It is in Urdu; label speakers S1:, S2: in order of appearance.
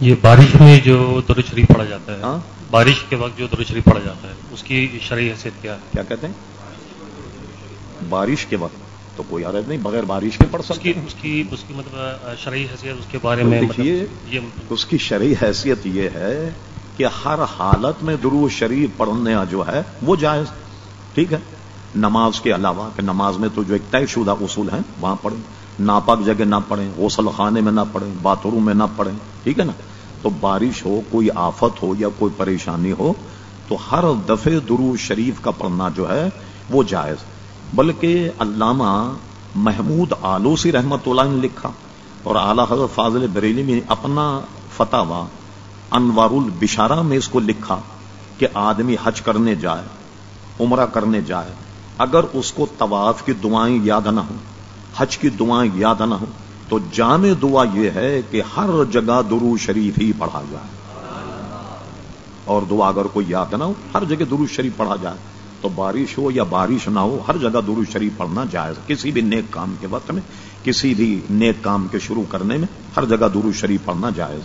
S1: یہ بارش میں جو درود شریف پڑھا جاتا ہے
S2: ہاں؟
S1: بارش کے وقت جو درود شریف پڑھا جاتا ہے اس کی شرعی حیثیت کیا ہے؟
S2: کیا کہتے ہیں؟ بارش کے وقت تو کوئی عرض نہیں بغیر بارش کے پڑھ
S1: اس
S2: سکتے
S1: اس کی اس کی مطلب شرعی حیثیت اس کے بارے میں مطلب یہ
S2: اس کی شرعی حیثیت یہ ہے کہ ہر حالت میں درو شریف پڑھنے جو ہے وہ جائز ٹھیک ہے؟ نماز کے علاوہ کہ نماز میں تو جو ایک طے شدہ اصول ہیں، وہاں پڑھیں۔ ناپاک جگہ نہ پڑھیں، غسل خانے میں نہ پڑھیں باتھ روم میں نہ پڑھیں، ٹھیک ہے نا؟ تو بارش ہو، کوئی آفت ہو یا کوئی پریشانی ہو، تو ہر دفعے درو شریف کا پڑھنا جو ہے، وہ جائز۔ بلکہ علامہ محمود آلوسی رحمت اللہ نے لکھا اور اعلی حضرت فاضل بریلی میں اپنا فتح انوار البشارہ میں اس کو لکھا کہ آدمی حج کرنے جائے، عمرہ کرنے جائے اگر اس کو طواف کی دعائیں یاد نہ ہوں، حج کی دعائیں یاد نہ ہوں، تو جامع دعا یہ ہے کہ ہر جگہ درو شریف ہی پڑھا جائے۔ اور دعا اگر کوئی یاد نہ ہو، ہر جگہ درو شریف پڑھا جائے۔ تو بارش ہو یا بارش نہ ہو، ہر جگہ درو شریف پڑھنا جائز۔ کسی بھی نیک کام کے وقت میں، کسی بھی نیک کام کے شروع کرنے میں، ہر جگہ درو شریف پڑھنا جائز۔